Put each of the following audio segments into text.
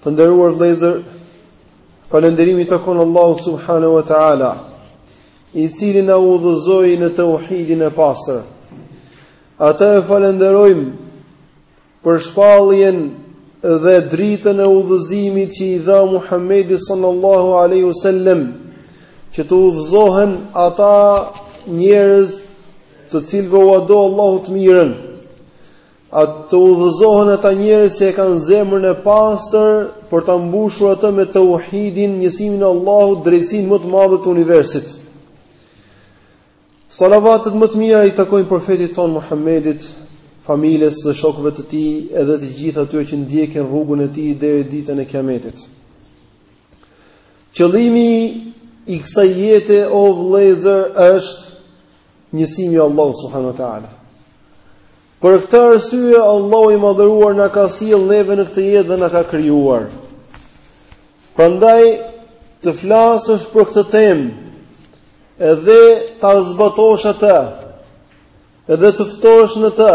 Të nderuar vëllezër, falënderimi takon Allahu subhanahu wa taala, i cili na udhëzoi në tauhidin e pastër. Atë e falënderojmë për shpalljen dhe dritën e udhëzimit që i dha Muhamedit sallallahu alaihi wasallam, që të udhëzohen ata njerëz të cilëve ua do Allahu të mirën. Atë udhëzohen ata njerëz që e kanë zemrën e pastër për ta mbushur atë me tauhidin, njësimin e Allahut, drejtësinë më të madhe të universit. Salavatet më të mira i takojnë profetit tonë Muhammedit, familjes dhe shokëve të tij, edhe të gjithë atyre që ndjekin rrugën e tij deri ditën e Kiametit. Qëllimi i kësaj jete o vëllezër është njësimi i Allahut subhanahu wa taala. Për këtë arsye Allahu i madhëruar na ka sjell neve në këtë jetë dhe na ka krijuar. Prandaj të flasësh për këtë temë edhe ta zbatosh atë, edhe të ftosh në të,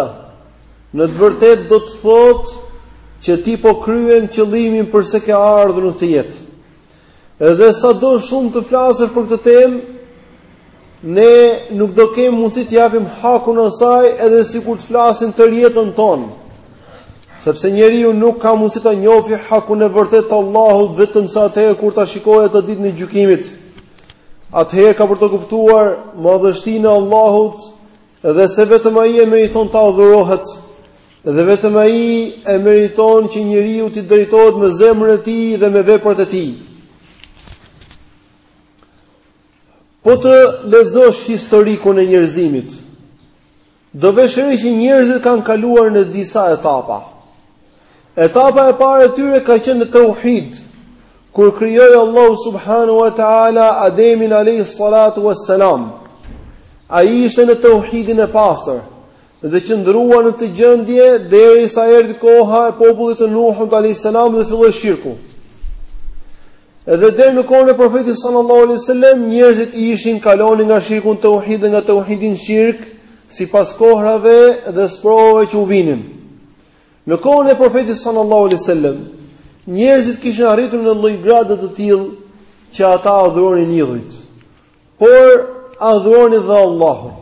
në të vërtetë do të thotë që ti po kryen qëllimin përse ke ardhur në këtë jetë. Edhe sado shumë të flasësh për këtë temë, ne nuk do kemi mundësi t'ia japim hakun asaj edhe sikur të flasim tërë jetën tonë, sepse njeriu nuk ka mundësi ta njofi hakun e vërtetë të Allahut vetëm se atëherë kur ta shikojë atë ditën e gjykimit. Atëherë ka për të kuptuar madhështinë e Allahut dhe se vetëm ai e meriton të adhurohet Dhe vetëm ai e meriton që njeriu t'i drejtohet me zemrën e tij dhe me veprat e tij. Po të lexosh historikun e njerëzimit, do vësh re që njerëzit kanë kaluar në disa etapa. Etapa e parë e tyre ka qenë në tauhid, kur krijoi Allahu subhanahu wa taala Ademin alayhi salatu wassalam. Ai ishte në tauhidin e pastër, dhe qëndruan në këtë gjendje derisa erdi koha e popullit të Nuhut alayhi salam dhe filloi shirku. Edhe deri në kohën e profetit sallallahu alaihi wasallam njerëzit ishin kalonin nga shirku në tauhid dhe nga tauhidi në shirk sipas kohërave dhe sprovave që u vinin. Në kohën e profetit sallallahu alaihi wasallam njerëzit kishin arritur një lloj grade të tillë që ata adhuronin idhujt. Por adhuronin dhe Allahun.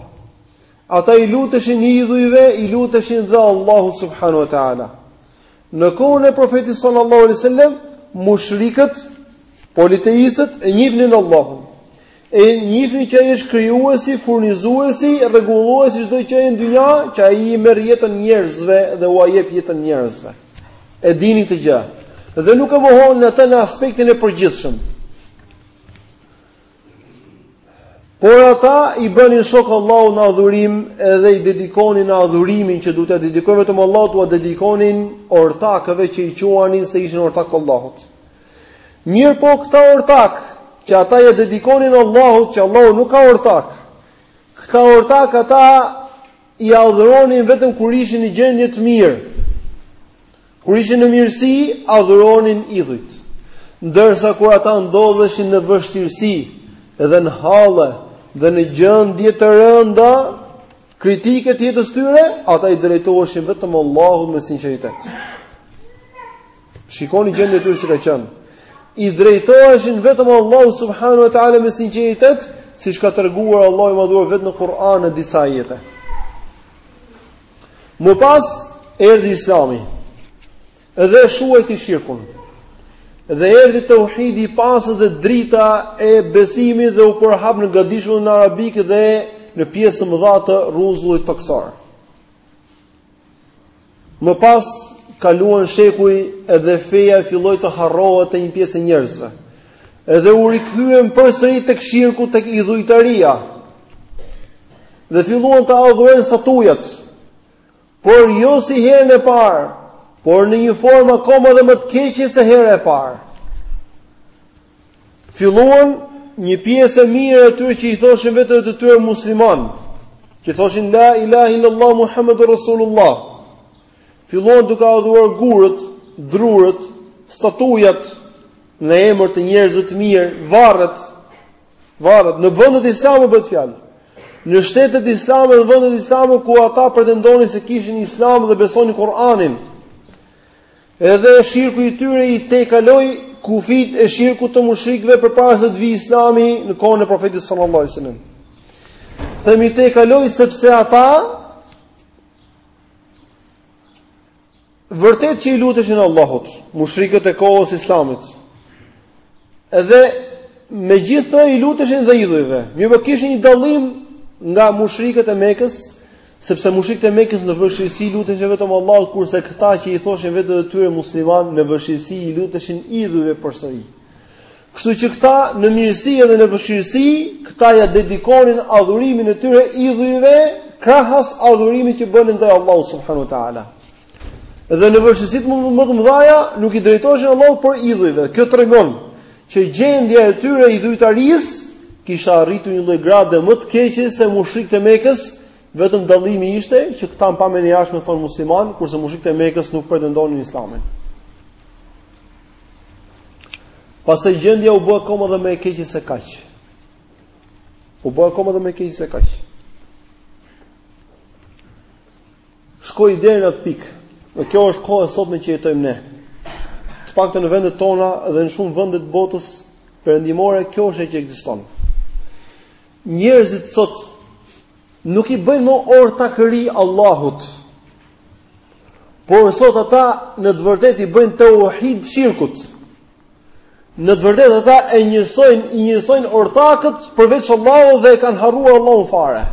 Ata i luteshin idhujve, i luteshin dhe Allahut subhanahu wa taala. Në kohën e Profetit sallallahu alaihi wasallam, mushrikët, politeistët e njihnin Allahun. E njihnin që ai është krijuesi, furnizuesi, rregulluesi çdo gjë në dynja, që ai i merr jetën njerëzve dhe ua jep jetën njerëzve. E dinin këtë gjë. Dhe nuk e mohonin atë në aspektin e përgjithshëm. Por ata i bënin shok Allahut në adhurim edhe i dedikonin adhurimin që duhet t'ia dedikojnë vetëm Allahut, ua dedikonin ortakëve që i quanin se ishin ortakë të Allahut. Mirëpo këta ortak që ata ia dedikonin Allahut, që Allahu nuk ka ortak. Këta ortak ata i adhuronin vetëm kur ishin në gjendje të mirë. Kur ishin në mirësi, adhuronin idhujt. Ndërsa kur ata ndodheshin në vështirësi dhe në halle dhe në gjendje të rënda, kritike të jetës tyre, ata i drejtoheshin vetëm Allahut me sinqeritet. Shikoni gjendja e tyre si ka qenë. I drejtoheshin vetëm Allahut subhanahu wa ta'ala me sinqeritet, siç ka treguar Allahu i madhëruar vetë në Kur'an në disa ajete. Më pas, erdi islami, edhe shuajti shirkun, dhe erdi teuhidi i pastër dhe drita e besimit dhe u përhap në gadishullin arabik dhe në pjesë të mëdha të rruzullit tokësor. Më pas kaluan shekuj edhe feja filloi të harrohet te një pjesë e njerëzve. Edhe u rikthyen përsëri tek shirku tek idhujtaria. Dhe filluan të adhurojnë statujat. Por jo si herën e parë, por në një formë akoma dhe më të keqe se hera e parë. Filluan një pjesë e mirë e tyre që i thoshin veteve të tyre musliman, që thoshin la ilaha illallah muhammedur rasulullah. Filluan duke adhuruar gurët, drurët, statujat në emër të njerëzve të mirë, varret, varret në vendet islame bëhet fjalë. Në shtetet islame, në vendet islame ku ata pretendonin se kishin islam dhe besonin Kur'anin. Edhe shirku i tyre i tejkaloi kufijtë e shirkut të mushrikëve përpara se të vijë Islami në kohën e Profetit sallallahu alajhi wasallam. Themi i tejkaloi sepse ata vërtet që i luteshin Allahut, mushrikët e kohës Islamit. Edhe megjithatë i luteshin dhe idhujve. Mirëpo kishin një dallim nga mushrikët e mekës, Sepse mushrikët e Mekës në vështirësi i luteshin vetëm Allahut, kurse këta që i thoshin vetes së tyre muslimanë në vështirësi i luteshin idhujve përsëri. Kështu që këta në mirësi edhe në vështirësi, këta ja dedikonin adhurimin e tyre idhujve krahas adhurimit që bënin ndaj Allahut subhanuhu teala. Dhe në vështirësitë më, më të mëdha nuk i drejtoheshin Allahut por idhujve. Kjo tregon që gjendja e tyre e idhujtarisë kishte arritur një lloj grade më të keqe se mushrikët e Mekës, vetëm dallimi ishte që këta në pamjen e jashtme thonë musliman, kurse mushrikët e Mekës nuk pretendonin Islamin. Pastaj gjendja u bë akoma dhe më e keqe se kaq. U bë akoma dhe më e keqe se kaq. shkoi deri në atë pikë. Dhe kjo është koha e sotme që jetojmë ne. Të paktën në vendet tona dhe në shumë vende të botës perëndimore kjo është ajo që ekziston. Njerëzit sot nuk i bëjnë më ortakëri Allahut. Por sot ata në të vërtetë i bëjnë tauhid shirkut. Në të vërtetë ata e njësojnë, i njësojnë ortakët përveç Allahut dhe e kanë harruar Allahun fare.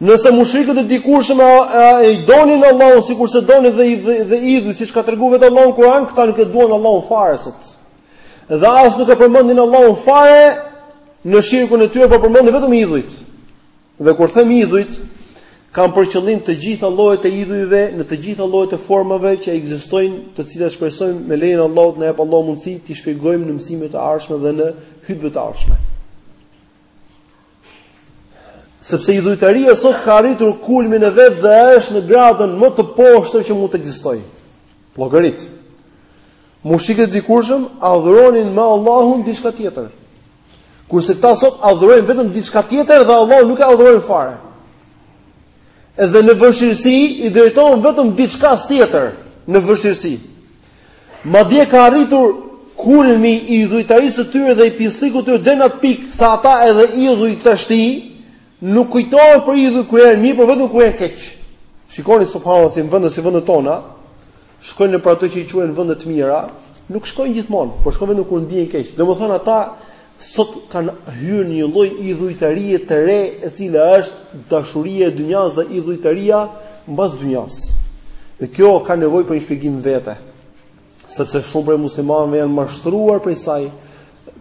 Nëse mushrikët e dikurshëm e donin Allahun sikurse donin dhe dhe idhujt siç ka treguar vetë Allahu në Kur'an, këta nuk e duan Allahun fare sot. Dhe as nuk e përmendin Allahun fare në shirkun e tyre, por përmendin vetëm idhujt. Dhe kur them idhujt, kam për qëllim të gjitha llojet e idhujve në të gjitha llojet e formave që ekzistojnë, të cilat shpresojmë me lejen e Allahut na jap Allahu mundësi t'i shpjegojmë në mësimet e ardhshme dhe në hutbet e ardhshme. Sepse idhujtaria sot ka arritur kulmin e vet dhe është në gradën më të poshtër që mund të ekzistojë. Llogarit. Mushrikët e dikurshëm adhuronin me Allahun diçka tjetër. Kurse këta sot adhurojnë vetëm diçka tjetër dhe Allahun nuk e adhurojnë fare. Edhe në vështirësi i drejtohen vetëm diçka tjetër në vështirësi. Madje ka arritur kulmi i idhujtarisë së tyre dhe i pisllëkut të tyre deri në atë pikë sa ata edhe idhuj tashti nuk kujtohen për idhuj kur janë mirë, por vetëm kur janë keq. Shikoni subhanallahu si në vendet si vendet tona, shkojnë nëpër ato që i quajnë vende të mira, nuk shkojnë gjithmonë, por shkojnë vetëm kur ndihen keq. Domethënë ata sot kanë hyrë në një lloj idhujtarie të re, e cila është dashuria e dynjas dhe idhujtaria mbas dynjas. Dhe kjo ka nevojë për një shpjegim vete, sepse shumë prej muslimanëve janë mashtruar prej saj,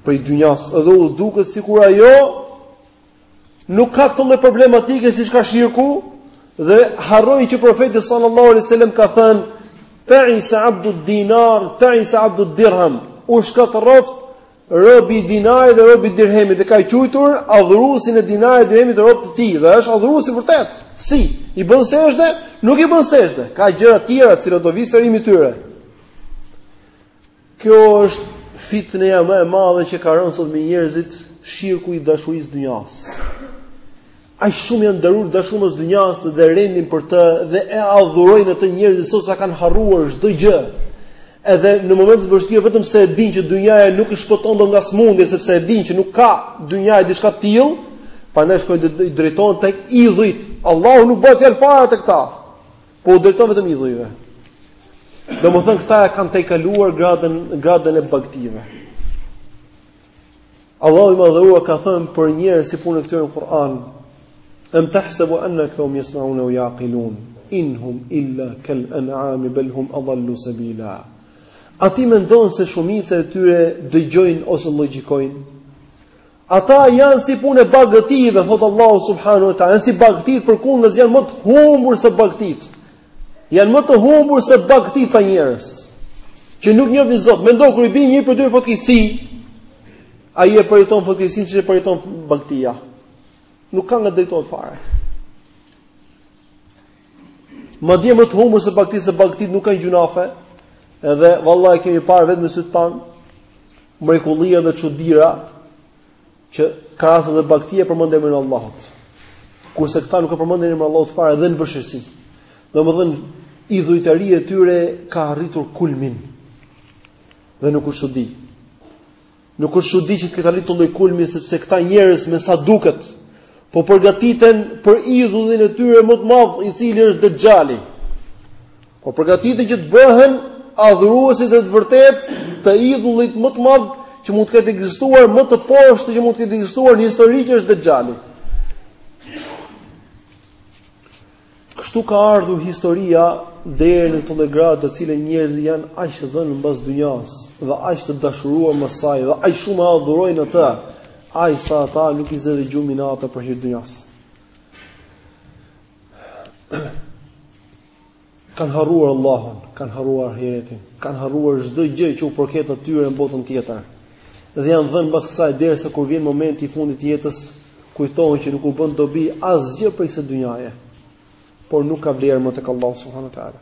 prej dynjas, edhe u duket sikur ajo Nuk ka këtë lloj problematike siç ka shirku dhe harrojnë që profeti sallallahu alaihi wasallam ka thënë Ta'isa abdu dinar, ta'isa abdu dirham. U shkatërroft robi i dinarit dhe robi i dirhemit e ka quajtur adhuruesin e dinarit dhe dirhemit rob të tij dhe është adhurues i vërtetë. Si? I bën sejdë? Nuk i bën sejdë. Ka gjëra të tjera që do vijë sqarimi i tyre. Kjo është fitneja më e madhe që ka rënë sot mbi njerëzit, shirku i dashurisë dynjas. Aq shumë janë dashuruar mbas dynjas dhe rendin për të dhe e adhurojnë atë njerëzit sot sa kanë harruar çdo gjë. Edhe në momente të vështira vetëm se e dinë që dynjaja nuk i shpëton dot nga sëmundja sepse e dinë që nuk ka dynjaja diçka të tillë, prandaj shkojnë e drejtohen tek idhujt. Allahu nuk bëhet fjalë fare te këta. Po u drejtohen vetëm idhujve. Domethënë këta e kanë tejkaluar gradën gradën e bagëtive. Allahu i madhëruar ka thënë për njerëz si punë këtyre në Kur'an, "Em tahsabu anna aktharahum yasma'una aw yaqilun, inhum illa kal an'ami bal hum adallu sabila." A ti mendon se shumica e tyre dëgjojnë ose logjikojnë? Ata janë si punë e bagëtive, thotë Allahu subhanahu wa taala, janë si bagëtitë, përkundrazi janë më të humbur se bagëtitë. Janë më të humbur se bagëtitë këta njerëz. Që nuk njohin Zot, mendo kur i bie një prej tyre fatkeqësi, ai e përjeton fatkeqësinë siç e përjeton bagëtia. Nuk ka nga drejtohet fare. Madje më të humbur se bagëtitë, se bagëtitë nuk kanë gjynahe. Edhe vallahi kemi parë vetë me sytë tanë Mrekullira dhe çudira që kafshët dhe bagëtia përmendin emrin e Allahut. Kurse këta nuk e përmendin emrin e Allahut fare dhe në vështirësi. Domethënë, idhujtaria e tyre ka arritur kulmin. Dhe nuk është çudi. Nuk është çudi që të kenë arritur këtë lloj kulmi sepse këta njerëz me sa duket po përgatiten për idhullin e tyre më të madh i cili është Dexhali. Po përgatiten që të bëhen adhuruesit e vërtetë të idhullit më të madh që mund të ketë ekzistuar më të poshtë që mund të ketë ekzistuar në histori që është Dexhali. Kështu ka ardhur historia deri në këtë gradë në të cilën njerëzit janë aq të dhënë mbas dynjas dhe aq të dashuruar mbas saj dhe aq shumë e adhurojnë atë, aq sa ata nuk i zë dhe gjumi natën për hir dynjas. Kanë harruar Allahun, kanë harruar ahiretin, kanë harruar çdo gjë që u përket atyre në botën tjetër. Dhe janë dhënë pas kësaj derisa kur vjen momenti i fundit të jetës, kujtohen që nuk u bën dobi asgjë prej kësaj dynjaje, por nuk ka vlerë më tek Allahu subhanahu wa taala.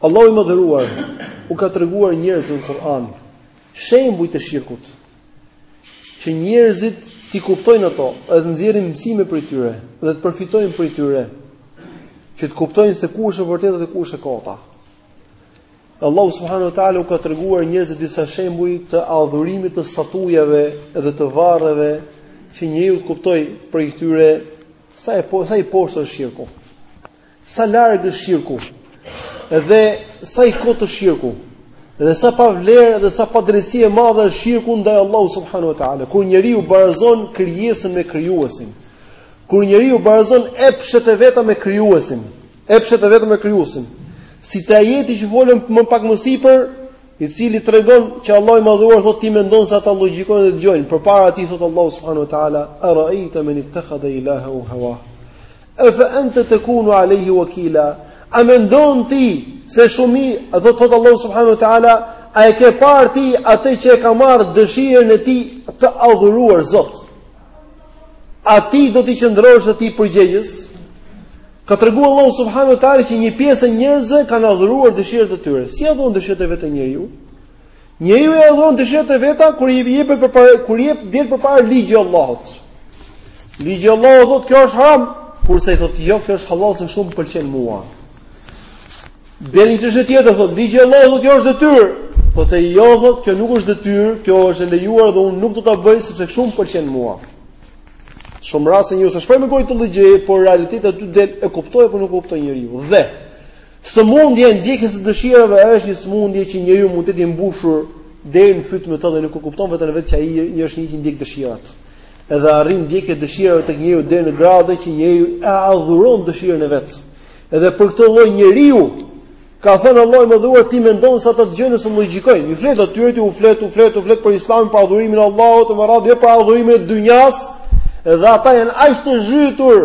Allahu i Madhëruar u ka treguar njerëzve në Kur'an shembuj të shirkut, që njerëzit t'i kuptojnë ato, edhe të nxjerrin mësime prej tyre dhe të përfitojnë prej tyre, që të kuptojnë se ku është e vërteta dhe ku është e kota. Allahu subhanahu wa taala u ka treguar njerëzve disa shembuj të adhurimit të statujave dhe të varreve që njeriu të kuptoj prej tyre sa i po, sa i poshtë është shirku. Sa larg është shirku? Dhe sa i kotë është shirku? Dhe sa pa vlerë dhe sa padrejtësi e madhe është shirku ndaj Allahut subhanahu wa taala? Kur njeriu barazon krijesën me krijuesin, kur njeriu barazon epshet e veta me krijuesin, epshet e veta me krijuesin, si te ajeti që folëm më pak më sipër, i cili tregon që Allahu i Madhëruar thotë ti mendon se ata logjikojnë dhe dëgjojnë, përpara atij thotë Allahu subhanahu wa taala, "Ara'aita man ittakhadha ilahahu hawa?" Afa anta takunu alejhi wakila? A mendon ti se shumi, do të thotë Allahu subhanahu wa taala, a e ke parë ti atë që e ka marrë dëshirën e tij të adhuruar Zot? A ti do t'i qëndrosh atij përgjegjës? Ka treguar Allahu subhanahu wa taala që një pjesë e njerëzve kanë adhuruar dëshirat e tyre. Si i adhuron dëshirat e veta njeriu? Njeriu i adhuron dëshirat e veta kur i jep përpara kur i jep del përpara ligjit të Allahut. Ligji i Allahut thotë kjo është haram, kurse ai thotë jo, kjo është halal se kshu m'pëlqen mua. Del një çështje tjetër thotë ligji i Allahut thotë kjo është detyrë. Po ti, jo thotë kjo nuk është detyrë, kjo është e lejuar dhe unë nuk do ta bëj sepse kshu m'pëlqen mua. Shumë raste njeriu s'e shpreh me gojë të ligjit, por realiteti aty del e kuptoi apo nuk kuptoi njeriu. Dhe Sëmundja e ndjekjes së dëshirave është një sëmundje që njeriu mund të jetë i mbushur deri në fyt me to dhe nuk e kupton veten e vet që ai një është një që ndjek dëshirat. Edhe arrin ndjekja e dëshirave tek njeriu deri në gradë që njeriu e adhuron dëshirën e vet. Edhe për këtë lloj njeriu ka thënë Allahu i Madhëruar ti mendon se ata dëgjojnë ose logjikojnë. U flet atyre ti u flet, u flet, u flet për Islamin, për adhurimin e Allahut, për radhë, jo për adhurimin e dynjasë. Edhe ata janë aq të zhytur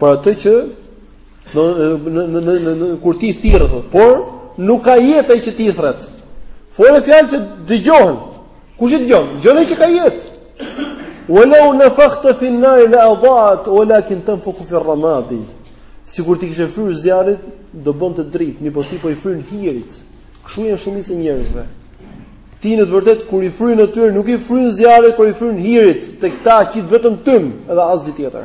Për atë që në në në në në, në kur ti thirr thot, por nuk ka jetë ai që ti e thërret. Fole fjalë që dëgjohen. Kush i dëgjon? Dëgjon ai që ka jetë. Walau nafakhta fi an-nar la adaat walakin tanfukhu fi ar-ramadi. Sikur t'i kishe fryrë zjarrit, do bënte dritë, mirëpo ti po i fryn hirit. Kshu janë shumica e njerëzve. Ti në të vërtetë kur i fryn atyre nuk i fryn zjarrit, por i fryn hirit, tek ta qit vetëm tym, edhe asgjë tjetër.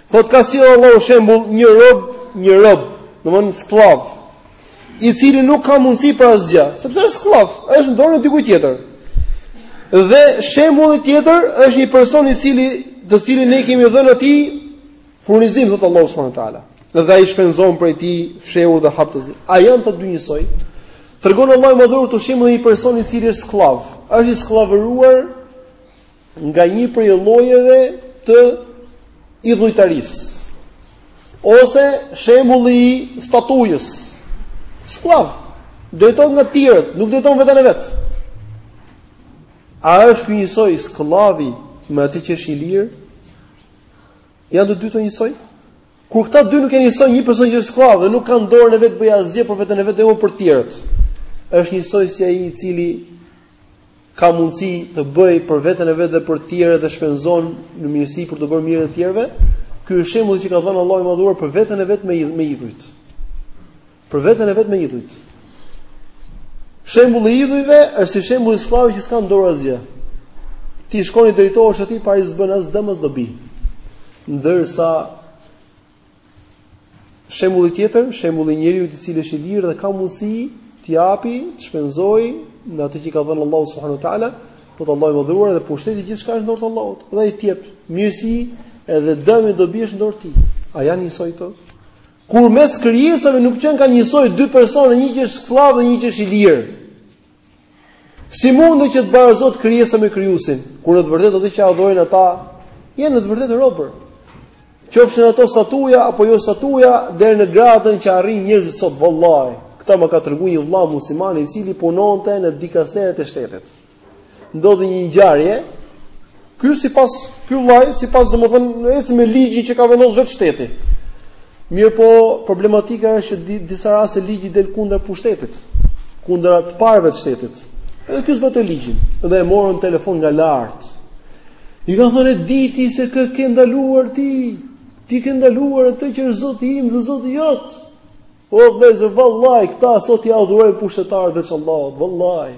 Thotë ka sjellë Allahu shembull një rob, një rob, domthonë skllav, i cili nuk ka mundësi për asgjë, sepse është skllav, është në dorën e dikujt tjetër. Dhe shembulli tjetër është një person i cili, të cilin ne kemi dhënë atij furnizim thotë Allahu subhanahu wa taala. Dhe ai shpenzon prej tij fshehur dhe haptazi. A janë të dy njësoj? Tregon Allahu i Madhëruar këtë shembull një person i cili është skllav, është i skllavuar nga një prej llojeve të idhujtarisë. Ose shembulli i statujës. Skllav, drejtohet nga tjerët, nuk drejton veten e vet. A është ky njësoj skllavi me atë që është i lirë? Janë të dy këta njësoj? Kur këta dy nuk janë njësoj, një person që është skllav dhe nuk ka në dorën e vet të bëjë asgjë për veten e vet dhe jo për tjerët. Është njësoj si ai i cili ka mundësi të bëjë për veten e vet dhe për të tjerët dhe shpenzon në mirësi për t'u bërë mirë të tjerëve, ky është shembulli që ka dhënë Allahu i Madhëruar për veten e vet me me idhujt. Për veten e vet me idhujt. Shembulli i idhujve është si shembulli i skllavit që s'ka në dorë asgjë. Ti shkon i drejtohesh atij po ai s'bën as dëm as dobi. Ndërsa Shembulli tjetër, shembulli i njeriut i cili është i lirë dhe ka mundësi të japi, të shpenzojë në atë që i ka dhënë Allahu subhanahu wa taala, do të thotë Allahu i Madhëruar edhe pushteti gjithçka është në dorë të Allahut. Dhe ai të jep mirësi edhe dëmi dobia është në dorë të tij. A janë njësoj këto? Kur mes krijesave nuk qenkan njësoj dy persona, një që është skllav dhe një që është i lirë. Si mundet që të barazohet krijesa me krijuesin, kur në të vërtetë ato që adhurojnë ata janë në të vërtetë robër. Qofshin ato statuja apo jo statuja, deri në gradën që arrijnë njerëzit sot vallahi. Këtë ma ka treguar një vëlla musliman i cili punonte në dikasteret e shtetit. Ndodhi një ngjarje Ky sipas ky vllai, sipas domethënë eci me ligjin që ka vendosur vetë shteti. Mirëpo, problematika është që disa raste ligji del kundër pushtetit, kundër të parëve të shtetit. Edhe ky zbatoi ligjin dhe e morën në telefon nga lart. I kanë thënë e di ti se kë ke ndaluar ti? Ti ke ndaluar atë që është Zoti im dhe Zoti jot. O vëllezër vallahi këta sot i adhurojnë pushtetarët veç Allahut, vallahi.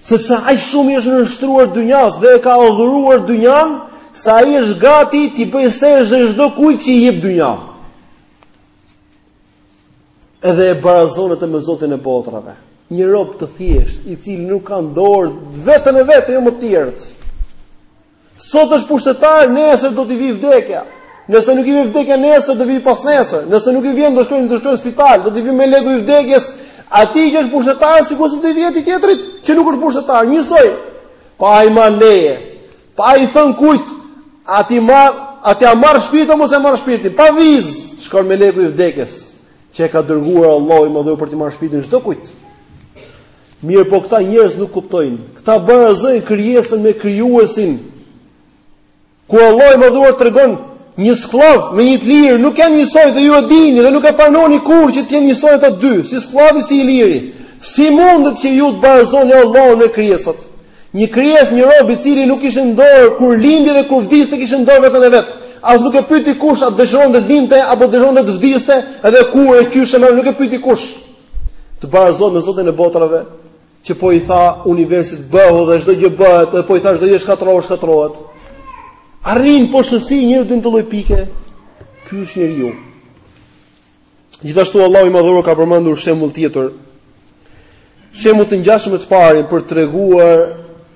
Sepse aq shumë i është nënshtruar dynjas dhe e ka adhuruar dynjan, sa ai është gati t'i bëjë sexhde çdokujt që i jep dynja. Edhe e barazon atë me Zotin e botrave. Një rob të thjeshtë, i cili nuk ka në dorë veten e vet, jo më të tjerët. Sot është pushtetar, nesër do t'i vijë vdekja. Nëse nuk i vjen vdekja nesër, do vijë pas nesër. Nëse nuk i vjen, do shkojnë do shkojnë në spital, do t'i vijë meleku i vdekjes. Atij që është pushtetar, sikur se t'i vijë tjetrit, që nuk është pushtetar, njësoj. Pa i marrë leje, pa i thënë kujt, a t'ia ma, a t'ia marr shpirtin, mos ia marr shpirtin, pa vizë, shkon meleku i vdekjes, që e ka dërguar Allahu i Madhëruar për t'i marrë shpirtin çdokujt. Mirëpo këta njerëz nuk kuptojnë. Këta barazojnë krijesën me krijuesin. Ku Allahu i Madhëruar tregon një skllav me një të lirë nuk janë njësoj dhe ju e dini dhe nuk e pranoni kurrë që të jenë njësoj ata dy, si skllavi si i liri. Si mundet që ju të barazoni Allahun me krijesat? Një krijesë, një rob i cili nuk kishte në dorë kur lindi dhe kur vdiste s'kishte në dorë veten e vet. As nuk e pyeti kush a dëshironte të lindte apo dëshironte të vdiste, edhe kur e qyshë më nuk e pyeti kush. Të barazohet me Zotin e botrave, që po i tha universit bëhu dhe çdo gjë bëhet, dhe po i tha çdo gjë shkatërrohu, shkatërrohet. Arrin poshtërsia e njeriut deri në këtë lloj pike, ky është njeriu. Gjithashtu Allahu i Madhëruar ka përmendur shembull tjetër. Shembull të ngjashëm me të parin për të treguar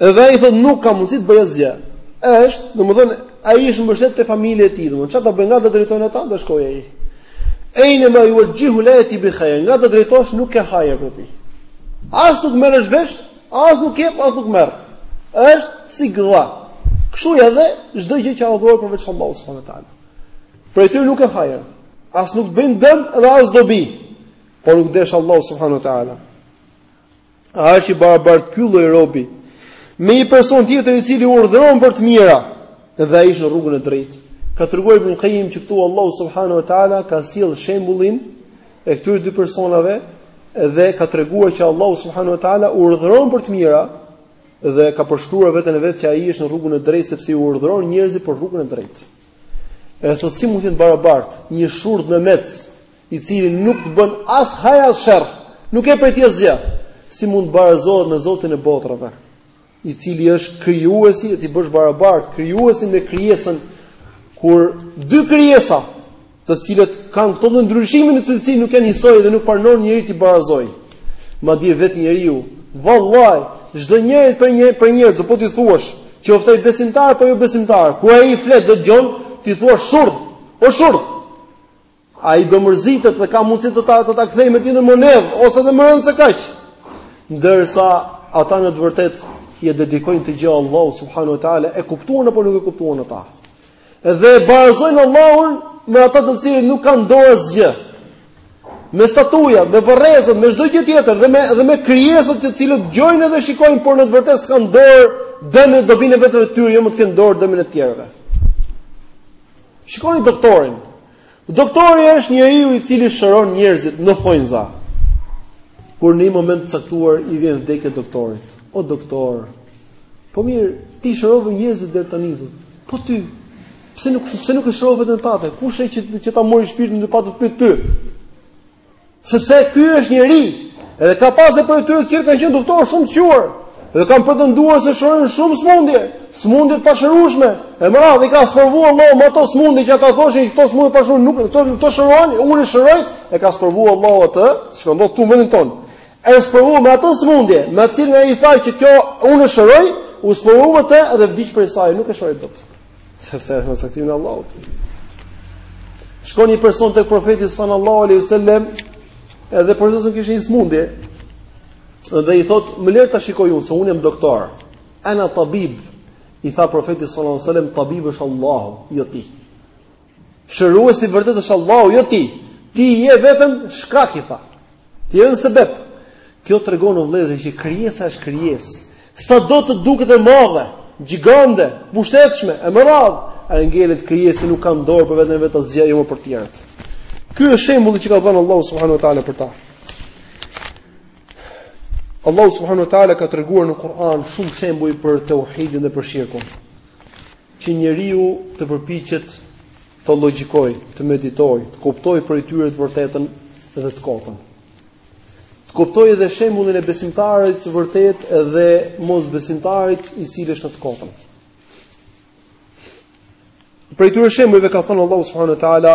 Edhe ai, thotë, nuk ka mundësi të bëjë asgjë. Është, domethënë, ai është mbështetur te familja e tij, domethënë, çfarë do bëjë, nga do drejtojnë ata, do shkojë ai. Ejnema juvexhxhihhu la je'ti bi khair, nga do drejtosh nuk ke hajër prej tij. As nuk merr vesh, as nuk jep, as nuk merr. Është si gdhe. Kështu janë dhe çdo gjë që adhurohet përveç Allahut subhanahu wa taala. Prej atij nuk ke hajër. As nuk bën dëm dhe as dobi. Por nuk desh Allahu subhanahu wa taala. A është i barabartë ky lloj robi me një person tjetër i cili urdhëron për të mira dhe ai është në rrugën e drejtë? Ka treguar Ibn Qayyim që këtu Allahu subhanahu wa taala ka sjell shembullin e këtyre dy personave dhe ka treguar që Allahu subhanahu wa taala urdhëron për të mira dhe ka përshkruar veten e vet që ai është në rrugën e drejtë sepse i urdhëron njerëzit për rrugën e drejtë. E thotë si mund të jetë i barabartë një shurdh memec i cili nuk të bën as hajr as sherr, nuk ke prej tij asgjë. Si mund të barazohet me Zotin e botëve, i cili është krijuesi dhe t'i bësh barabartë krijuesin me krijesën kur dy krijesa, të cilët kanë këto ndryshime në cilësi nuk janë njësoj dhe nuk pranon njeri t'i barazojë. Madje vetë njeriu, vallahi, çdo njeri prej neve, prej njerëzve, po t'i thuash, qoftë ai besimtar apo jo besimtar, kur ai flet dhe dëgjon, t'i thuash shurdh, o shurdh. Ai do mërzitet dhe ka mundësi të ta të ta kthej me të njëjtën monedhë ose edhe më rëndë se kaq. Ndërsa ata në të vërtetë i dedikojnë këtë gjë Allahut subhanahu wa taala, e kuptuan apo nuk e kuptuan ata. Dhe e barazojnë Allahun me ata të cilët nuk kanë në dorë asgjë. Me statuja, me vorreza, me çdo gjë tjetër dhe me dhe me krijesat të cilët dëgjojnë dhe shikojnë, por në të vërtetë s'kanë në dorë dëmin e dobinë e vetes të tyre, jo më të kenë në dorë dëmin e të tjerëve. Shikoni doktorin, Doktori është njeriu i cili shëron njerëzit në thonjza. Kur në një moment të caktuar i vjen vdekja doktorit. O doktor, po mirë, ti shërove njerëzit deri tani. Po ti, pse nuk pse nuk e shërove veten tate? Kush qe që ta mori shpirtin ty pa të pyet ty? Sepse ky është njeri, edhe ka pas dhe prej tyre të cilët kanë qenë doktorë shumë të shquar, dhe kanë pretenduar se shërojnë shumë smundje, smundje të pashërueshme. E më radhë i ka sprovu Allahu me ato smundje që ata thoshin, këto smundje pashu nuk këto këto shërohen, unë shëroj, e ka sprovu Allahu atë, siç ka ndodh ktu në vendin tonë. Është sprovu me ato smundje, me atë cilën ai tha që kjo unë e shëroj, u sprovu me atë dhe vdiq prej saj, nuk e shëroi dot. Sepse është në caktimin e Allahut. Shkon një person tek profeti sallallahu alaihi wasallam, edhe profeti kishte një smundje. Dhe i thot, "Më lër ta shikoj unë, se unë jam doktor." Ana tabib. I tha profeti sallallahu alaihi wasallam, "Tabib është Allahu, jo ti." Shëruesi i vërtetë është Allahu, jo ti. Ti je vetëm shkak i tha. Ti je sebeb. Kjo tregon o vëllezër që krijesa është krijesë. Sado të duket e madhe, gjigante, e pushtetshme, e më radh, ai ngelet krijesë nuk ka në dorë për veten e vet asgjë jo për të tjerët. Ky është shembulli që ka dhënë Allahu subhanahu wa taala për ta. Allahu subhanahu wa taala ka treguar në Kur'an shumë shembuj për tauhidin dhe për shirkun. Që njeriu të përpiqet të logjikojë, të meditojë, të kuptojë prej tyre të vërtetën dhe të kotën. Të kuptojë edhe shembullin e besimtarit të vërtetë dhe mos besimtarit i cili është në të kotën. Prej tyre shembujve ka thënë Allahu subhanahu wa taala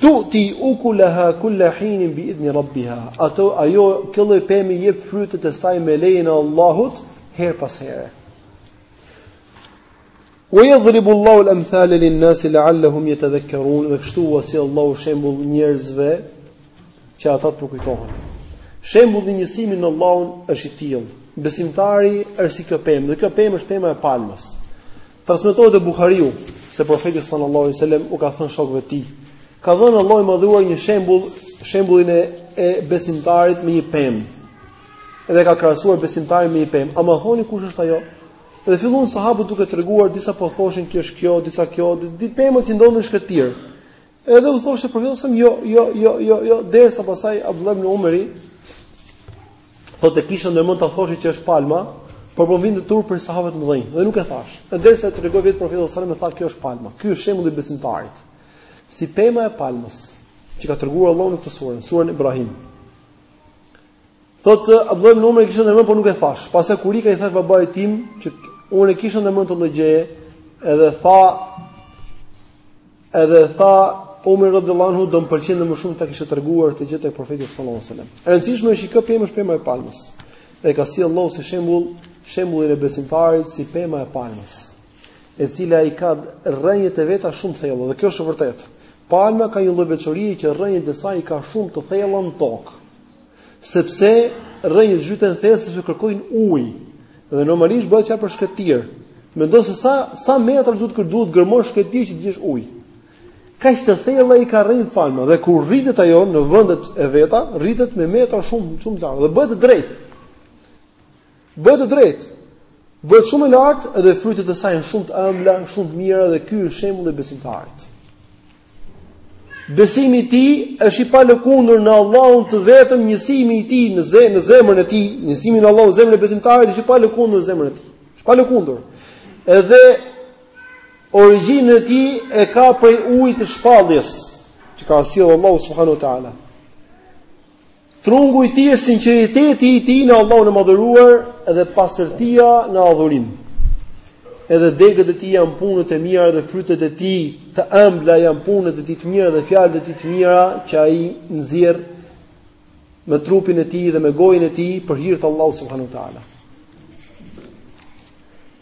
Tu'ti ukulaha kulla hinin bi idni rabbiha. Ato ajo kjo lloj pemë i jep frytet e saj me lejen e Allahut herë pas here. Wa yadhribu Allahu al-amthal lin-nas la'allahum yatadhakkarun. Dhe kështu ua sjell Allahu shembuj njerëzve që ata të përkujtohen. Shembulli i njësimit në Allahun është i tillë. Besimtari është si kjo pemë, dhe kjo pemë është pema e palmës. Transmetohet te Buhariu se profeti sallallahu alaihi wasallam u ka thënë shokëve të tij, ka dhënë Allahu i madhëruar një shembull, shembullin e, e besimtarit me një pemë. Dhe ka krahasuar besimtarin me një pemë. A më thoni kush është ajo? Dhe filluan sahabët duke treguar disa po thoshin kjo është kjo, disa kjo, di pemët që ndodhen në shkretëtirë. Edhe u thoshte profeti jo, jo, jo, jo, jo, derisa pasaj Abdullah ibn Umer thotë kisha ndërmend ta thosha që është palma, por më vinte turp për sahabët e mëdhenj dhe nuk e thash. Edhe derisa e tregoi vetë profeti sallam e tha kjo është palma. Ky është shembulli i besimtarit. Si pema e palmës që ka treguar Allahu në këtë suren, surën Ibrahim. Thotë Abdullah ibn Umar e kisha ndërmend por nuk e thash. Pastaj kur i ka i thash babait tim që unë kisha ndërmend të lloj gjëje, edhe tha edhe tha Umar radhiyallahu anhu do më pëlqente më shumë ta kishe treguar përgjigjen tek profeti sallallahu alajhi wasallam. E rëndësishme është që kjo pemë është pema e palmës. Dhe ka sjell Allahu si shembull, shembullin e besimtarit si pema e palmës, e cila i ka rrënjët e veta shumë thellë dhe kjo është e vërtetë. Palma ka një lloj veçorie që rrënjët e saj i ka shumë të thella në tokë. Sepse rrënjët zhyten thellë sepse kërkojnë ujë dhe normalisht bëhet fjalë për shkretëtirë. Mendo se sa sa metra duhet të duhet gërmosh shkretëtirë që të gjesh ujë. Kaq të thella i ka rrënjët palma dhe kur rritet ajo në vendet e veta, rritet me metra shumë shumë lart dhe bëhet drejt. Bëhet e drejtë. Bëhet shumë e lartë dhe frytet e saj janë shumë të ëmbla, shumë të mira dhe ky është shembulli i besimtarit. Besimi i tij është i palëkundur në Allahun të vetëm, njësimi i tij në zemër, në zemrën e tij, njësimi në Allahun në zemrën e besimtarit është i palëkundur në zemrën e tij. Është palëkundur. Edhe origjinën e tij e ka prej ujit të shpalljes që ka sjellë Allahu subhanahu wa taala. Trungu i tij është sinqeriteti i tij në Allahun e Madhëruar dhe pastërtia në adhurim. Edhe degët e tij janë punët e mira dhe frytet e tij të ëmbla janë punët e tij të mira dhe fjalët e tij të mira që ai nxjerr me trupin e tij dhe me gojën e tij për hir të Allahut subhanahu wa taala.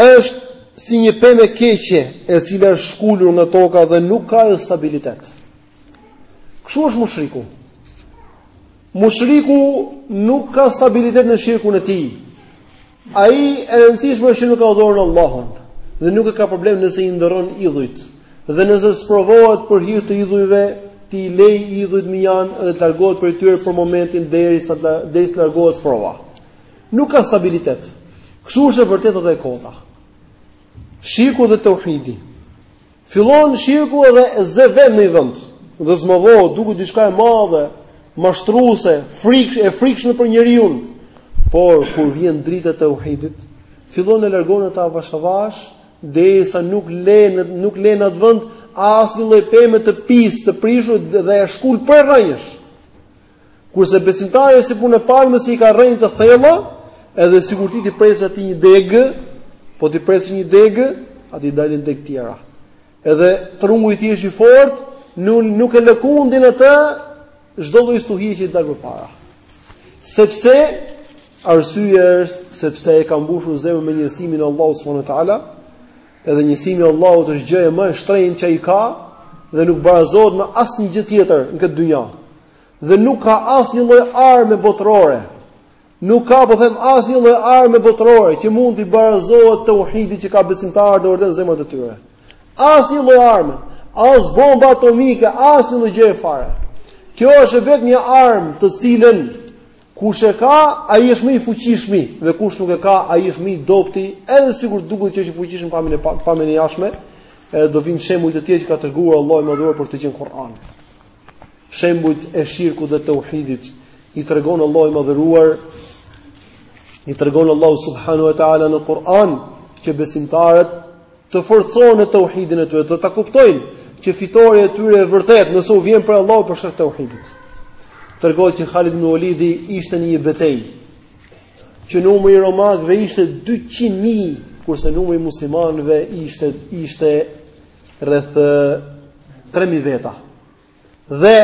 Është si një pemë e keqe e cila është shkulur nga toka dhe nuk ka stabilitet. Kështu është mushriku. Mushriku nuk ka stabilitet në shirkun e tij. Ai e rëndësishme është që nuk adhuron Allahun dhe nuk e ka problem nëse i ndërron idhujt. Dhe nëse sprovohet për hir të idhujve, t'i lërë idhujt mënjanë dhe të largohet prej tyre për momentin derisa derisa të largohet sprova. Nuk ka stabilitet. Kështu është e vërteta dhe e kota. Shirku dhe tauhidi. Fillon shirku dhe zë vend në një vend. Dhe zmadhohet duket diçka e madhe, mashtruese, fri e frikshme për njeriun. Por kur vjen drita e tauhidit, fillon e largon ata avash avash, derisa nuk le nuk le në atë vend asnjë lloj peme të pisët, të prishur dhe e shkul prej rrënjësh. Kurse besimtari është si punë e palmës i ka rrënjë të thella, edhe sikur ti t'i presësh atë një deg, po t'i presësh një degë, atij i dalin deg tjera. Edhe trungu i tij është i fortë, nuk nuk e lëkundin atë çdo lloj stuhie që i del përpara. Sepse arsyeja është sepse e ka mbushur zemrën me njësimin e Allahut subhanehu ue teala Edhe njësimi i Allahut është gjëja më e shtrenjtë që ai ka dhe nuk barazohet me asnjë gjë tjetër në këtë dynja. Dhe nuk ka asnjë lloj arme botërore. Nuk ka, po them, asnjë lloj arme botërore që mund t'i barazohet teuhidit që ka besimtarët e vërtetë në zemrat e tyre. Asnjë lloj arme, as bomba atomike, asnjë lloj gjëje fare. Kjo është vetëm një armë të cilën Kush e ka, ai është më i fuqishmi, dhe kush nuk e ka, ai është më i dobëti, edhe sikur t'duket që është i fuqishëm në pamjen e, pamjen e jashtme, edhe do vijnë shembuj të tjerë që ka treguar Allahu i madhëruar për këtë gjë në Kur'an. Shembujt e shirkut dhe teuhidit i tregon Allahu i madhëruar i tregon Allahu subhanahu wa taala në Kur'an që besimtarët të forcohen në teuhidin e tyre, dhe ta kuptojnë që fitorja e tyre e vërtetë nëse u vjen prej Allahut për shkak të teuhidit. Tregohet që Khalid ibn Walidi ishte në një betejë që numri i romakëve ishte 200.000, kurse numri i muslimanëve ishte ishte rreth 3000 veta. Dhe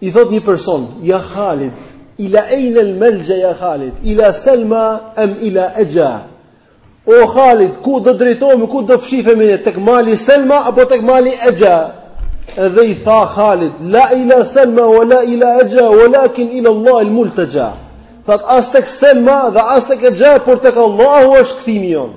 i thotë një person, ja Khalid, ila ejnë el melgje ja Khalid, ila selma em ila egja. O Khalid, ku do drejtohemi, ku do fshihemi ne, tek mali selma, apo tek mali egja. Edhe i tha Khalid, la ila selma, o la ila egja, o lakin ila Allah il multegja. Thotë, as tek selma dhe as tek egja, por tek Allahu është kthimi jonë.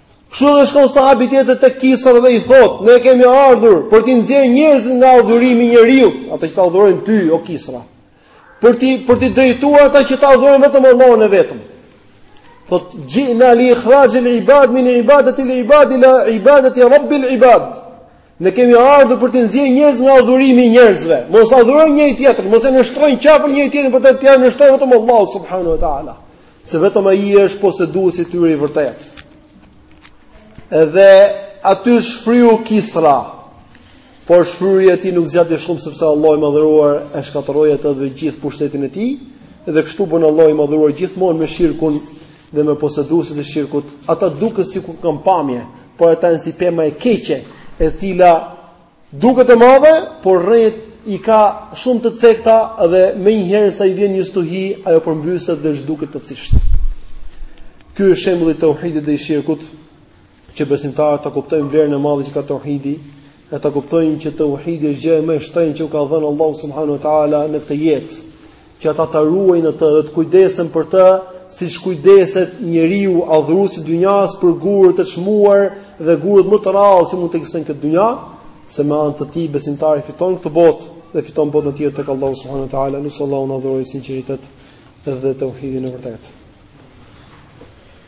Kështu edhe shkon sahabi tjetër tek Kisra dhe i thotë, ne kemi ardhur për t'i nxjerrë njerëzit nga adhurimi i njeriut, ata që ta adhurojnë ty o Kisra. Për t'i, për t'i drejtuar ata që ta adhurojnë vetëm Allahun e vetëm. Thotë jina li ikhraj al ibad min ibadati al ibad ila ibadati rabbil ibad. Ne kemi ardhur për t'i nxjerrë njerëzit nga adhurimi i njerëzve. Mos adhurojnë njëri tjetrin, mos e nënshtrojnë qafën njëri tjetrit por të t'ia nënshtrojnë vetëm Allahut subhanahu wa taala. Se vetëm ai është poseduesi i tyre i vërtetë. Edhe aty shfryu Kisra. Por shfryrja e tij nuk zgjati shumë sepse Allahu i madhëruar e shkatërroi atë dhe gjithë pushtetin e tij dhe kështu bën Allahu i madhëruar gjithmonë me shirkun dhe me poseduesit e shirkut, ata duken sikur kanë pamje, por ata janë si pema e keqe, e cila duket e madhe, por rrënjët i ka shumë të cekta dhe menjëherë sa i vjen një stuhi, ajo përmbyset dhe zhduket tërësisht. Ky është shembulli i teuhidit dhe i shirkut, Që besimtarët ta kuptojnë vlerën e madhe që ka tauhidi, e ta kuptojnë që tauhidi është gjëja më e shtrenjtë që u ka dhënë Allahu subhanahu wa taala në këtë jetë, që ata ta ruajnë atë dhe të kujdesen për të, siç kujdeset njeriu adhurues i dynjas për gurët e çmuar dhe gurët më të rrallë që mund të ekzistojnë në këtë dynja, se me anë të tij besimtari fiton këtë botë dhe fiton botën tjetër tek Allahu subhanahu wa taala, lus Allahun na dhurojë sinqeritet dhe tauhidin e vërtetë.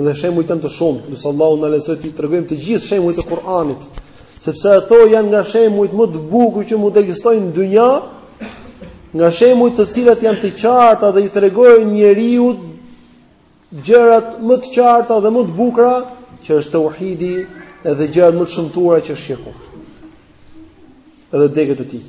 Dhe shembujt janë të shumtë, lus Allahun na lejojë t'i tregojmë të gjithë shembujt e Kur'anit, sepse ato janë nga shembujt më të bukur që mund të ekzistojnë në dynja, nga shembujt të cilat janë të qarta dhe i tregojnë njeriut gjërat më të qarta dhe më të bukura që është tauhidi edhe gjërat më të shëmtuara që është shirku. Edhe degët e tij.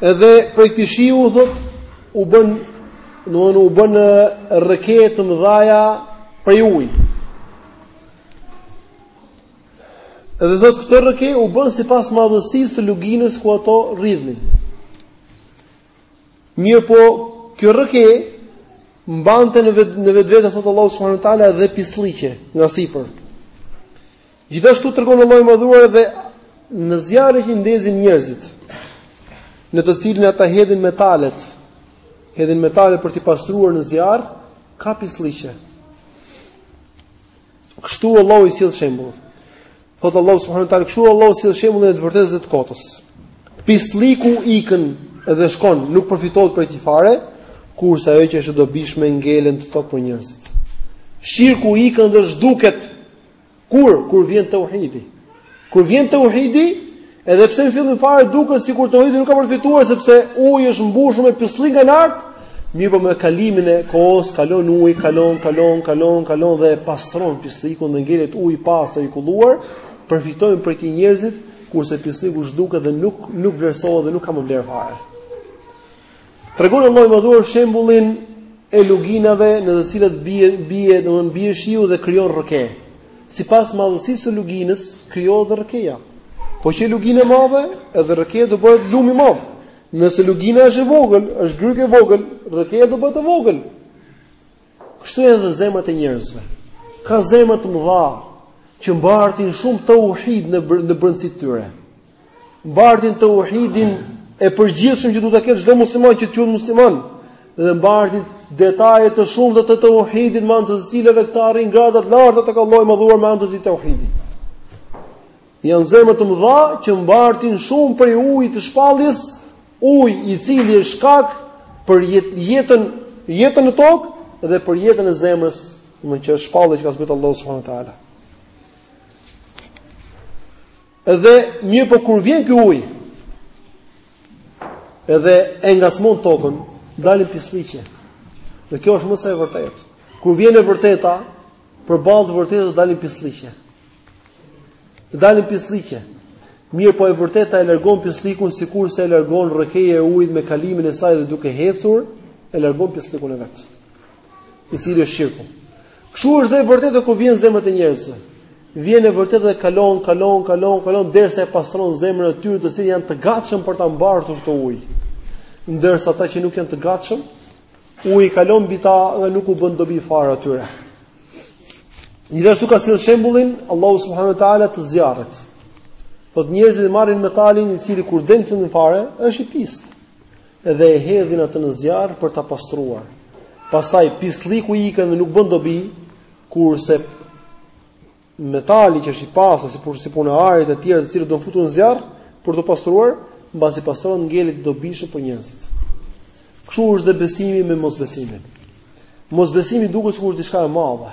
Edhe prej këtij shiu thot u bën domthonë u bën rrëke të mëdha prej ujit. Edhe thot këto rrëke u bën sipas madhësisë së luginës ku ato rridhnin. Mirëpo, kjo rrëke mbante në vetë në vetvete thot Allahu subhanahu wa taala dhe pislliqe nga sipër. Gjithashtu tregon Allahu i Madhëruar edhe në zjarrin që ndezin njerëzit, në të cilin ata hedhin metalet, hedhin metale për t'i pastruar në zjarr, ka pislliqe. Kështu Allahu sjell shembull. Thot Allahu subhanahu wa taala, kështu Allahu sjell shembullin e të vërtetës e të kotës. Pislliku ikën dhe shkon, nuk përfitohet prej tij fare, kurse ajo që është e dobishme ngel në tokë për njerëzit. Shirku ikën dhe zhduket Kur kur vjen tauhidi? Kur vjen tauhidi, edhe pse në fillim fare duket sikur tauhidi nuk ka përfituar sepse uji është mbushur me pisllik nga lart, mirëpo me kalimin e kohës kalon uji, kalon, kalon, kalon, kalon dhe e pastron pisllikun dhe ngelet uji i pastër i kulluar, përfitojnë prej tij njerëzit, kurse pislliku zhduket dhe nuk nuk vlerësohet dhe nuk ka më vlerë fare. Tregon Allahu i Madhëruar shembullin e luginave në të cilat bie bie domthon bie shiu dhe krijon rrëke. Sipas madhësisë së luginës krijohet rrëkeja. Po qe lugina e madhe, edhe rrëkeja do bëhet lum i madh. Nëse lugina është e vogël, është grykë e vogël, rrëkeja do bëhet e vogël. Kështu janë dhe zemrat e njerëzve. Ka zemra të mëdha që mbartin shumë tauhid në në brendësi të tyre. Mbartin tauhidin e përgjithshëm që duhet ta ketë çdo musliman që të quhet musliman dhe mbartin detaje të shumta të tauhidit me anë të cilave këta arrijnë gradat e larta tek Allahu i Madhëruar me anë të tauhidit. Janë zemra të mëdha që mbartin shumë prej ujit të shpalljes, uji i cili është shkak për jetën jetën në tokë dhe për jetën e zemrës, meqë është shpallje që ka zbritur Allahu subhanahu wa taala. Edhe mirëpo kur vjen ky ujë edhe e ngacmon tokën, dalin pisllëqe. Dhe kjo është më se e vërtetë. Kur vjen e vërteta, përballë të vërtetës dalin pisllëqe. Dalin pisllëqe. Mirëpo e vërteta e largon pisllëkun sikurse e largon rrëkeja e ujit me kalimin e saj dhe duke hecur, e largon pisllëkun e vet. i cili është shirku. Kështu është dhe e vërteta kur vjen në zemrat e njerëzve. Vjen e vërteta dhe kalon, kalon, kalon, kalon derisa e pastron zemrën e tyre, të cilët janë të gatshëm për ta mbartur këtë ujë. Ndërsa ata që nuk janë të gatshëm, uji kalon mbi ta dhe nuk u bën dobi fare atyre. Gjithashtu ka sjell shembullin Allahu subhanahu wa taala të zjarrit. Thotë njerëzit marrin metalin i cili kur del në fillim fare është i pistë. dhe e hedhin atë në zjarr për ta pastruar. Pastaj pisllëku i ikën dhe nuk bën dobi, kurse metali që është i pastër, si por si puna e arit e tjerë, të cilat do futen në zjarr për t'u pastruar, mbasi pastrohen ngelet i dobishëm për njerëzit. Kështu është dhe besimi me mosbesimin. Mosbesimi duket sikur është diçka e madhe,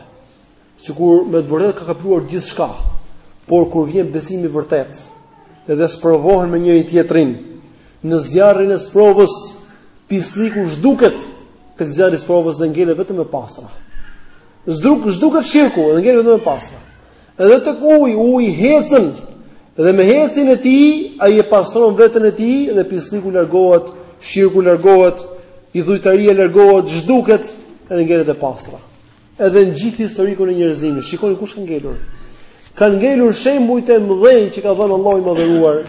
Sikur me të vërtetë ka kapluar gjithçka, por kur vjen besimi i vërtetë, edhe sprovohen me njëri tjetrin, në zjarrin e sprovës, pisllëku zhduket tek zjarri i sprovës dhe ngelet vetëm e pastra. Zhduk zhduket shirku dhe ngelet vetëm e pastra. Edhe tek uji, uji hecën dhe me hecjen e tij ai e pastron veten e tij dhe pisllëku largohet, shirku largohet, idhujtaria largohet, zhduket edhe ngelet e pastra. Edhe në gjithë historikun e njerëzimit, shikoni kush ka ngelur. Kanë ngelur shembujt e mëdhenj që ka dhënë Allahu i Madhëruar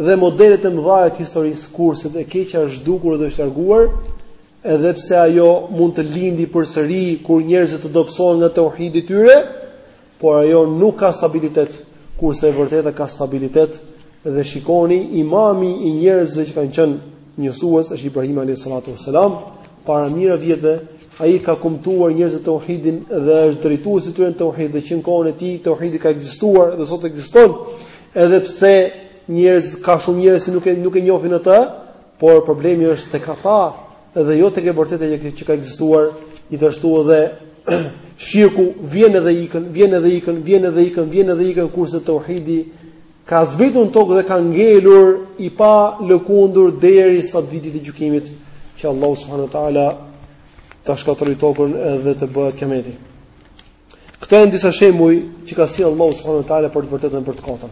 dhe modelet e mëdha të historisë kurse e keqja është zhdukur dhe është larguar, edhe pse ajo mund të lindi përsëri kur njerëzit të dobësohen nga tauhidi i tyre, por ajo nuk ka stabilitet, kurse e vërteta ka stabilitet dhe shikoni imami i njerëzve që kanë qenë njësues është Ibrahim alayhis salam, para mijëra vjetëve ai ka kumtuar njerëzit teuhidin dhe është drejtues i tyre në teuhid dhe që në kohën e tij teuhidi ka ekzistuar dhe sot ekziston edhe pse njerëz ka shumë njerëz që nuk e nuk e njohin atë Por problemi është tek ata dhe jo tek e vërteta që ka ekzistuar, gjithashtu edhe shirku vjen edhe ikën, vjen edhe ikën, vjen edhe ikën, vjen edhe ikën kurse tauhidi ka zbritur në tokë dhe ka ngelur i pa lëkundur derisa ditën e gjykimit që Allahu subhanahu wa taala ta shkatërrojë tokën edhe të bëhet kijameti. Këto janë disa shembuj që ka sjellë Allahu subhanahu wa taala për të vërtetën për të kotën,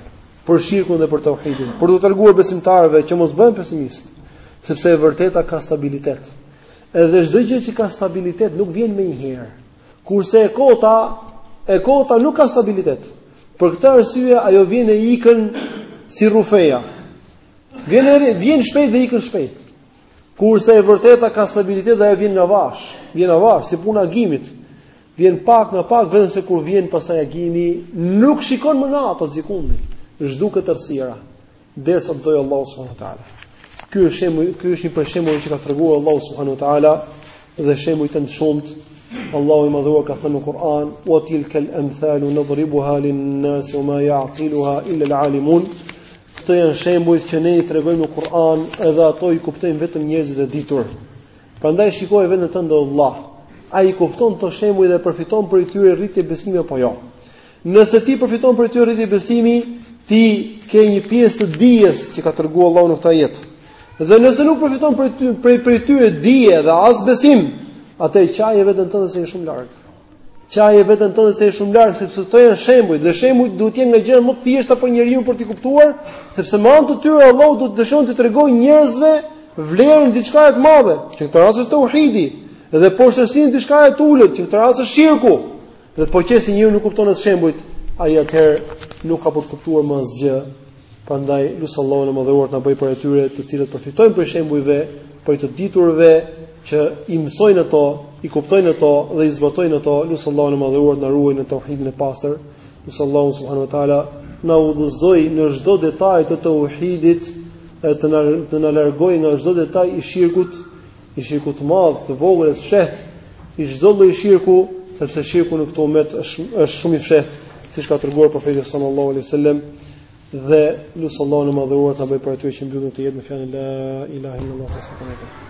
për shirkun dhe për tauhidin, për t'u treguar besimtarëve që mos bëhen pesimist, sepse e vërteta ka stabilitet. Edhe çdo gjë që ka stabilitet nuk vjen menjëherë. Kurse e kota, e kota nuk ka stabilitet. Për këtë arsye ajo vjen e ikën si rrufeja. Vjen vjen shpejt dhe ikën shpejt. Kurse e vërteta ka stabilitet dhe ajo vjen avash, vjen avash si puna agimit. Vjen pak nga pak vetëm se kur vjen pastaj agimi, nuk shikon më natë as sekondë. Zhduket errësira derisa të dojë Allahu subhanahu wa taala. Ky është shembull, ky është një prej shembujve që ka treguar Allahu subhanahu wa taala dhe shembujt janë të shumtë. Allahu i madhuar ka thënë në Kur'an: "Wa tilkal amthalu nadribuha lin-nasi wa ma ya'qiluha illa al-alimun." Këto janë shembuj që ne i tregojmë në Kur'an, edhe ato i kuptojnë vetëm njerëzit e ditur. Prandaj shikoje veten tënde o vëlla, a i kupton këto shembuj dhe përfiton prej tyre rritje besimi apo jo. Nëse ti përfiton prej tyre rritje besimi, ti ke një pjesë të dijes që ka treguar Allahu në këtë ajet. Dhe nëse nuk përfiton prej tyre prej prej tyre dije dhe as besim, atëherë qaje veten tënde se je shumë larg. Qaje veten tënde se je shumë larg sepse këto janë shembuj dhe shembujt duhet të jenë nga gjëra më të thjeshta për njeriun për t'i kuptuar, sepse me anë të tyre Allahu do të dëshiron t'u tregojë njerëzve vlerën e diçkaje të madhe, që këtë rast është tauhidi, dhe poshtërsinë e diçkaje të ulët, që këtë rast është shirku, dhe po qe se njeriu nuk kupton as shembujt, ai atëherë nuk ka për të kuptuar më asgjë, Prandaj lus Allahun e Madhëruar të na bëjë prej atyre të cilët përfitojnë prej shembujve, prej të diturve që i mësojnë ato, i kuptojnë ato dhe i zbatojnë ato. Lus Allahun e Madhëruar të na ruajë në tauhidin e pastër. Lus Allahun subhanahu wa taala na udhëzojë në çdo detaj të tauhidit, e të na largojë nga çdo detaj i shirkut i shirkut të madh, të vogël e të fshehtë, i çdo lloji shirku, sepse shirku në këtë umet është është shumë i fshehtë, siç ka treguar profeti sallallahu alaihi wasallam dhe lus Allahun e Madhëruar të na bëjë prej atyre që mbyllin këtë jetë me fjalën la ilaha illallah